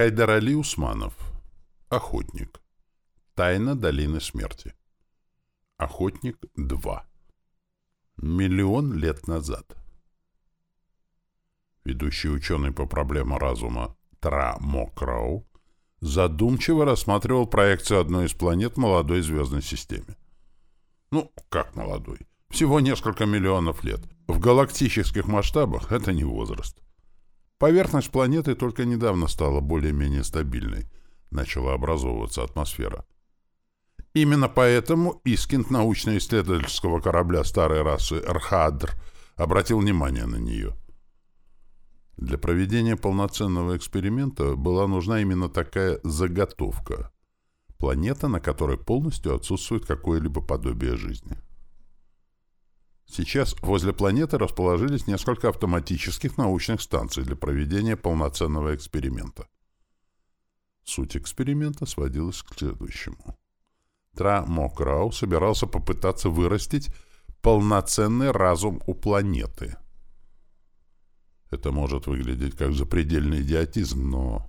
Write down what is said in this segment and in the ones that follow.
Хайдар Али Усманов. Охотник. Тайна долины смерти. Охотник 2. Миллион лет назад. Ведущий ученый по проблемам разума Тра Мокрау задумчиво рассматривал проекцию одной из планет молодой звездной системе. Ну, как молодой? Всего несколько миллионов лет. В галактических масштабах это не возраст. Поверхность планеты только недавно стала более-менее стабильной. Начала образовываться атмосфера. Именно поэтому Искинд научно-исследовательского корабля старой расы «Архадр» обратил внимание на нее. Для проведения полноценного эксперимента была нужна именно такая заготовка. Планета, на которой полностью отсутствует какое-либо подобие жизни. Сейчас возле планеты расположились несколько автоматических научных станций для проведения полноценного эксперимента. Суть эксперимента сводилась к следующему. Тра Мокрау собирался попытаться вырастить полноценный разум у планеты. Это может выглядеть как запредельный идиотизм, но...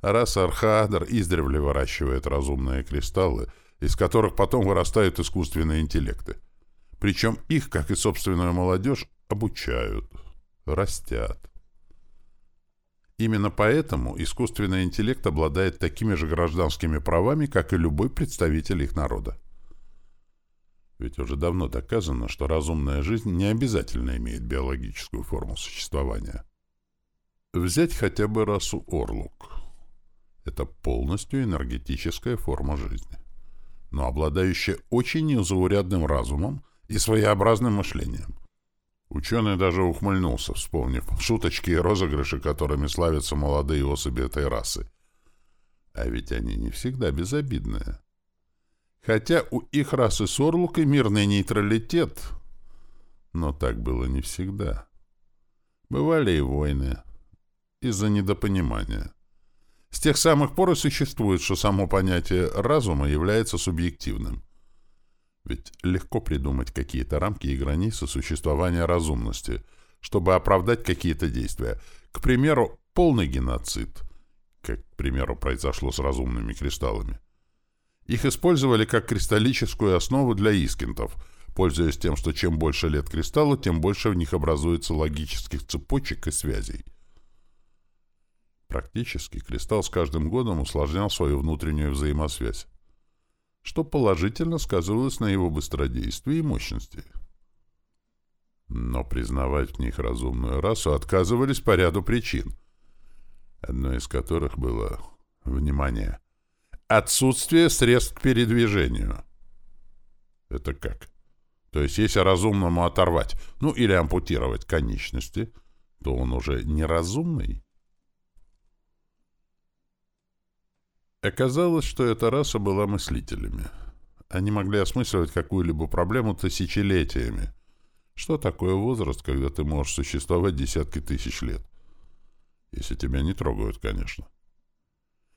Раз Архадр издревле выращивает разумные кристаллы, из которых потом вырастают искусственные интеллекты. Причем их, как и собственную молодежь, обучают, растят. Именно поэтому искусственный интеллект обладает такими же гражданскими правами, как и любой представитель их народа. Ведь уже давно доказано, что разумная жизнь не обязательно имеет биологическую форму существования. Взять хотя бы расу Орлук. Это полностью энергетическая форма жизни, но обладающая очень незаурядным разумом и своеобразным мышлением. Ученый даже ухмыльнулся, вспомнив шуточки и розыгрыши, которыми славятся молодые особи этой расы. А ведь они не всегда безобидные. Хотя у их расы Сорлук и мирный нейтралитет, но так было не всегда. Бывали и войны из-за недопонимания. С тех самых пор и существует, что само понятие разума является субъективным. Ведь легко придумать какие-то рамки и границы существования разумности, чтобы оправдать какие-то действия. К примеру, полный геноцид, как, к примеру, произошло с разумными кристаллами. Их использовали как кристаллическую основу для искентов, пользуясь тем, что чем больше лет кристаллу, тем больше в них образуется логических цепочек и связей. Практически кристалл с каждым годом усложнял свою внутреннюю взаимосвязь что положительно сказывалось на его быстродействии и мощности. Но признавать в них разумную расу отказывались по ряду причин, одной из которых было, внимание, отсутствие средств к передвижению. Это как? То есть, если разумному оторвать, ну или ампутировать конечности, то он уже неразумный? Оказалось, что эта раса была мыслителями. Они могли осмысливать какую-либо проблему тысячелетиями. Что такое возраст, когда ты можешь существовать десятки тысяч лет? Если тебя не трогают, конечно.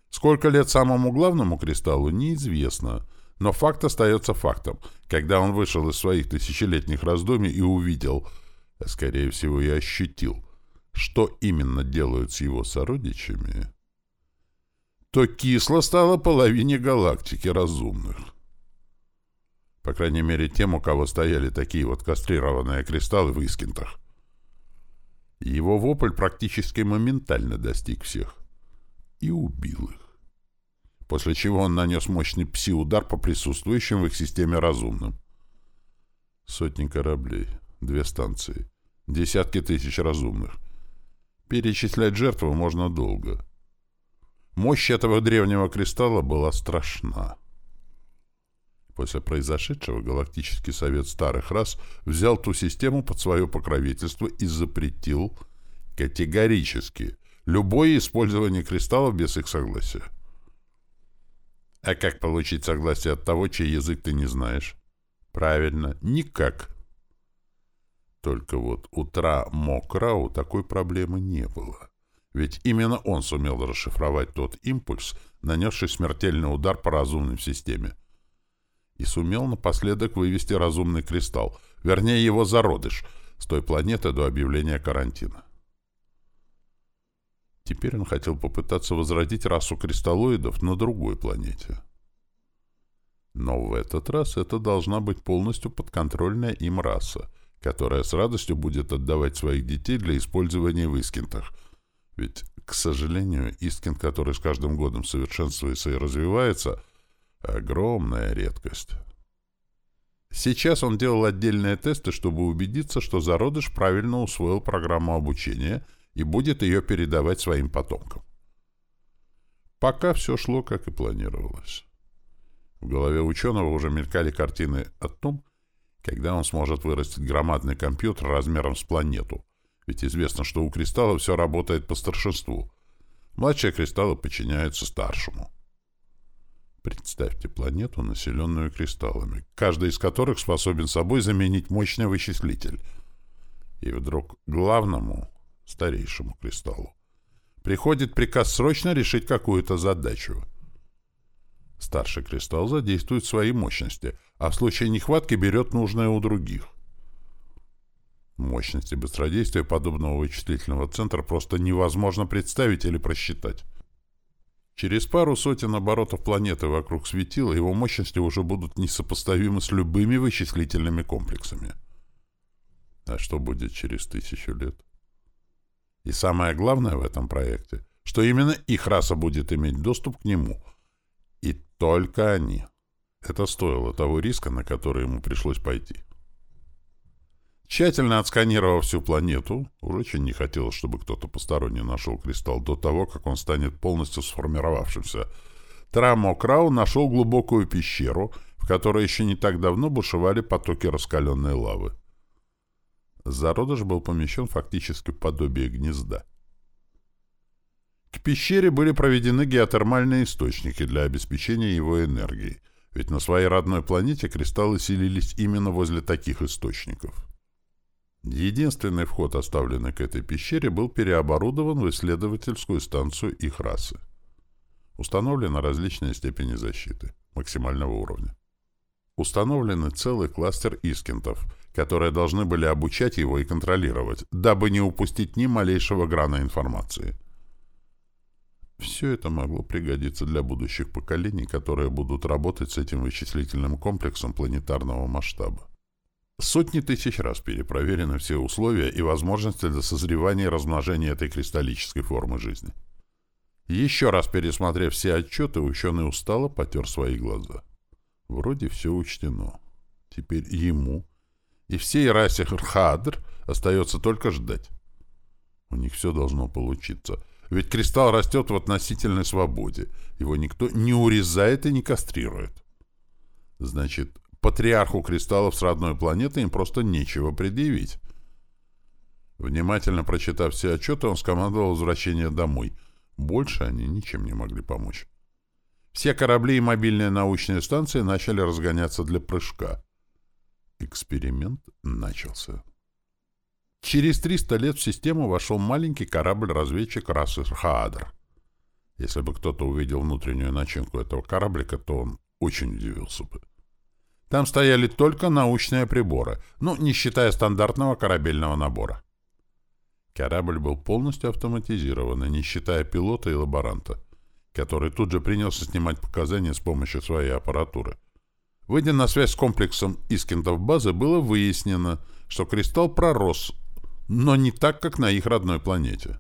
Сколько лет самому главному кристаллу, неизвестно. Но факт остается фактом. Когда он вышел из своих тысячелетних раздумий и увидел, а скорее всего и ощутил, что именно делают с его сородичами то кисло стало половине галактики разумных. По крайней мере, тем, у кого стояли такие вот кастрированные кристаллы в Искентах. Его вопль практически моментально достиг всех и убил их. После чего он нанес мощный пси-удар по присутствующим в их системе разумным. Сотни кораблей, две станции, десятки тысяч разумных. Перечислять жертвы можно долго. Мощь этого древнего кристалла была страшна. После произошедшего Галактический Совет Старых Рас взял ту систему под свое покровительство и запретил категорически любое использование кристаллов без их согласия. А как получить согласие от того, чей язык ты не знаешь? Правильно, никак. Только вот у Тра Мокрау такой проблемы не было. Ведь именно он сумел расшифровать тот импульс, нанесший смертельный удар по разумной системе. И сумел напоследок вывести разумный кристалл, вернее его зародыш, с той планеты до объявления карантина. Теперь он хотел попытаться возродить расу кристаллоидов на другой планете. Но в этот раз это должна быть полностью подконтрольная им раса, которая с радостью будет отдавать своих детей для использования в Искентах. Ведь, к сожалению, Искент, который с каждым годом совершенствуется и развивается, огромная редкость. Сейчас он делал отдельные тесты, чтобы убедиться, что зародыш правильно усвоил программу обучения – и будет ее передавать своим потомкам. Пока все шло, как и планировалось. В голове ученого уже мелькали картины о том, когда он сможет вырастить громадный компьютер размером с планету, ведь известно, что у кристалла все работает по старшинству. Младшие кристаллы подчиняются старшему. Представьте планету, населенную кристаллами, каждый из которых способен собой заменить мощный вычислитель. И вдруг главному старейшему кристаллу. Приходит приказ срочно решить какую-то задачу. Старший кристалл задействует свои мощности, а в случае нехватки берет нужное у других. Мощности быстродействия подобного вычислительного центра просто невозможно представить или просчитать. Через пару сотен оборотов планеты вокруг светила его мощности уже будут несопоставимы с любыми вычислительными комплексами. А что будет через тысячу лет? И самое главное в этом проекте, что именно их раса будет иметь доступ к нему. И только они. Это стоило того риска, на который ему пришлось пойти. Тщательно отсканировав всю планету, уж очень не хотелось, чтобы кто-то посторонний нашел кристалл до того, как он станет полностью сформировавшимся, Трамо Крау нашел глубокую пещеру, в которой еще не так давно бушевали потоки раскаленной лавы. Зародыш был помещен фактически в подобие гнезда. К пещере были проведены геотермальные источники для обеспечения его энергией, ведь на своей родной планете кристаллы селились именно возле таких источников. Единственный вход, оставленный к этой пещере, был переоборудован в исследовательскую станцию их расы. Установлена различная степени защиты максимального уровня. Установлены целый кластер искентов — которые должны были обучать его и контролировать, дабы не упустить ни малейшего грана информации. Все это могло пригодиться для будущих поколений, которые будут работать с этим вычислительным комплексом планетарного масштаба. Сотни тысяч раз перепроверены все условия и возможности для созревания и размножения этой кристаллической формы жизни. Еще раз пересмотрев все отчеты, ученый устало потер свои глаза. Вроде все учтено. Теперь ему и всей расе Хадр остается только ждать. У них все должно получиться. Ведь кристалл растет в относительной свободе. Его никто не урезает и не кастрирует. Значит, патриарху кристаллов с родной планеты им просто нечего предъявить. Внимательно прочитав все отчеты, он скомандовал возвращение домой. Больше они ничем не могли помочь. Все корабли и мобильные научные станции начали разгоняться для прыжка. Эксперимент начался. Через 300 лет в систему вошел маленький корабль-разведчик расы Хаадр. Если бы кто-то увидел внутреннюю начинку этого кораблика, то он очень удивился бы. Там стояли только научные приборы, ну, не считая стандартного корабельного набора. Корабль был полностью автоматизирован, не считая пилота и лаборанта, который тут же принялся снимать показания с помощью своей аппаратуры. Выйдя на связь с комплексом Искентов базы, было выяснено, что кристалл пророс, но не так, как на их родной планете.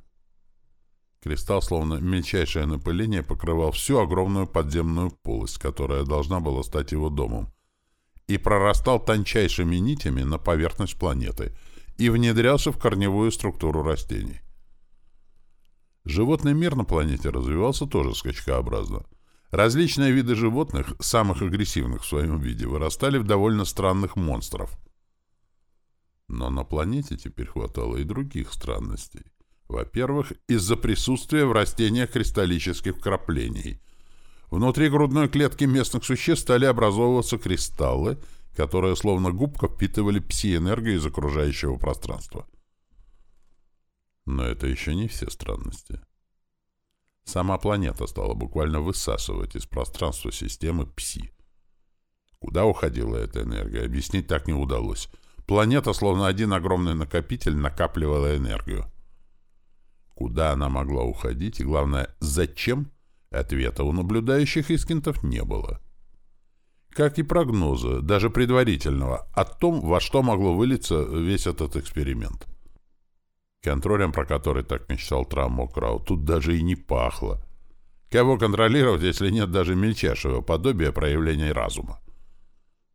Кристалл, словно мельчайшее напыление, покрывал всю огромную подземную полость, которая должна была стать его домом, и прорастал тончайшими нитями на поверхность планеты и внедрялся в корневую структуру растений. Животный мир на планете развивался тоже скачкообразно — Различные виды животных, самых агрессивных в своем виде, вырастали в довольно странных монстров. Но на планете теперь хватало и других странностей. Во-первых, из-за присутствия в растениях кристаллических вкраплений. Внутри грудной клетки местных существ стали образовываться кристаллы, которые словно губка впитывали пси-энергию из окружающего пространства. Но это еще не все странности. Сама планета стала буквально высасывать из пространства системы ПСИ. Куда уходила эта энергия, объяснить так не удалось. Планета, словно один огромный накопитель, накапливала энергию. Куда она могла уходить и, главное, зачем, ответа у наблюдающих искинтов не было. Как и прогноза, даже предварительного, о том, во что могло вылиться весь этот эксперимент. Контролем, про который так мечтал Траммокрау, тут даже и не пахло. Кого контролировать, если нет даже мельчайшего подобия проявления разума?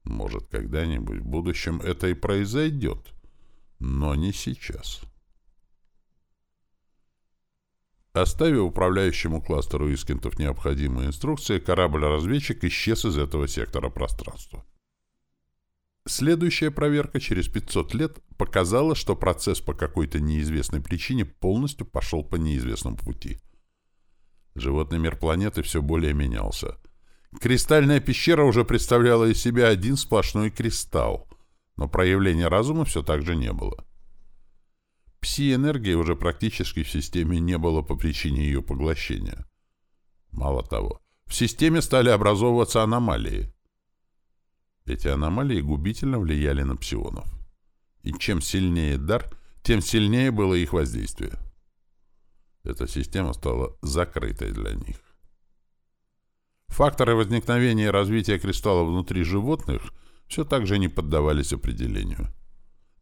Может, когда-нибудь в будущем это и произойдет, но не сейчас. Оставив управляющему кластеру Искентов необходимые инструкции, корабль-разведчик исчез из этого сектора пространства. Следующая проверка через 500 лет показала, что процесс по какой-то неизвестной причине полностью пошел по неизвестному пути. Животный мир планеты все более менялся. Кристальная пещера уже представляла из себя один сплошной кристалл, но проявления разума все так же не было. Пси-энергии уже практически в системе не было по причине ее поглощения. Мало того, в системе стали образовываться аномалии. Эти аномалии губительно влияли на псионов. И чем сильнее дар, тем сильнее было их воздействие. Эта система стала закрытой для них. Факторы возникновения и развития кристалла внутри животных все так же не поддавались определению.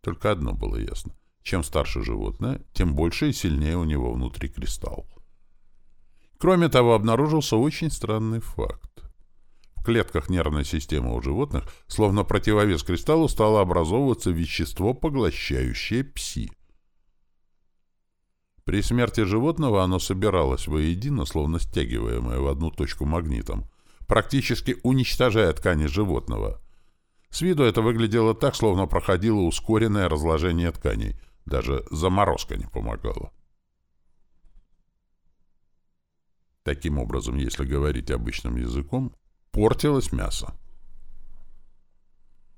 Только одно было ясно. Чем старше животное, тем больше и сильнее у него внутри кристалл. Кроме того, обнаружился очень странный факт. В клетках нервной системы у животных, словно противовес кристаллу, стало образовываться вещество, поглощающее пси. При смерти животного оно собиралось воедино, словно стягиваемое в одну точку магнитом, практически уничтожая ткани животного. С виду это выглядело так, словно проходило ускоренное разложение тканей – даже заморозка не помогала. Таким образом, если говорить обычным языком, портилось мясо.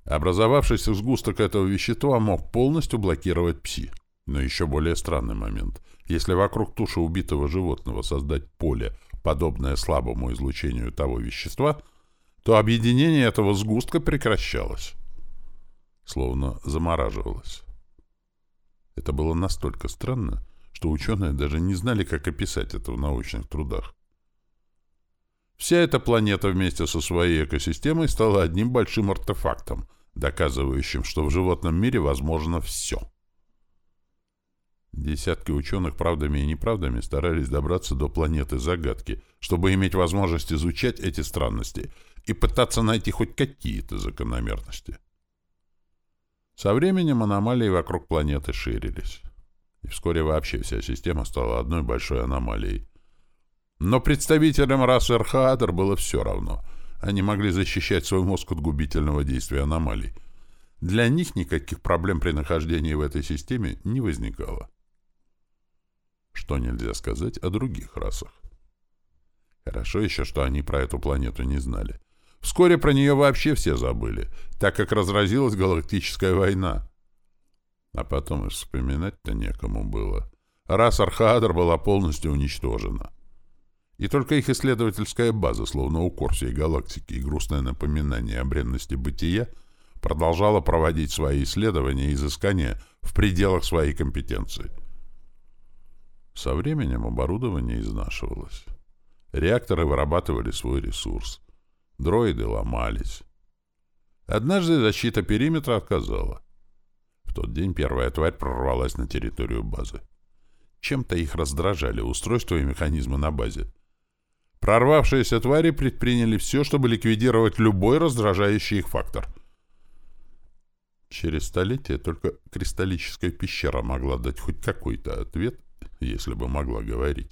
Образовавшийся сгусток этого вещества мог полностью блокировать пси. Но еще более странный момент. Если вокруг туши убитого животного создать поле, подобное слабому излучению того вещества, то объединение этого сгустка прекращалось. Словно замораживалось. Это было настолько странно, что ученые даже не знали, как описать это в научных трудах. Вся эта планета вместе со своей экосистемой стала одним большим артефактом, доказывающим, что в животном мире возможно все. Десятки ученых правдами и неправдами старались добраться до планеты загадки, чтобы иметь возможность изучать эти странности и пытаться найти хоть какие-то закономерности. Со временем аномалии вокруг планеты ширились. И вскоре вообще вся система стала одной большой аномалией. Но представителям расы Архаадр было все равно. Они могли защищать свой мозг от губительного действия аномалий. Для них никаких проблем при нахождении в этой системе не возникало. Что нельзя сказать о других расах. Хорошо еще, что они про эту планету не знали. Вскоре про нее вообще все забыли, так как разразилась галактическая война. А потом и вспоминать-то некому было. Раз Архаадр была полностью уничтожена. И только их исследовательская база, словно укор всей галактики и грустное напоминание о бренности бытия, продолжала проводить свои исследования и изыскания в пределах своей компетенции. Со временем оборудование изнашивалось. Реакторы вырабатывали свой ресурс. Дроиды ломались. Однажды защита периметра отказала. В тот день первая тварь прорвалась на территорию базы. Чем-то их раздражали устройства и механизмы на базе. Прорвавшиеся твари предприняли все, чтобы ликвидировать любой раздражающий их фактор. Через столетия только кристаллическая пещера могла дать хоть какой-то ответ, если бы могла говорить.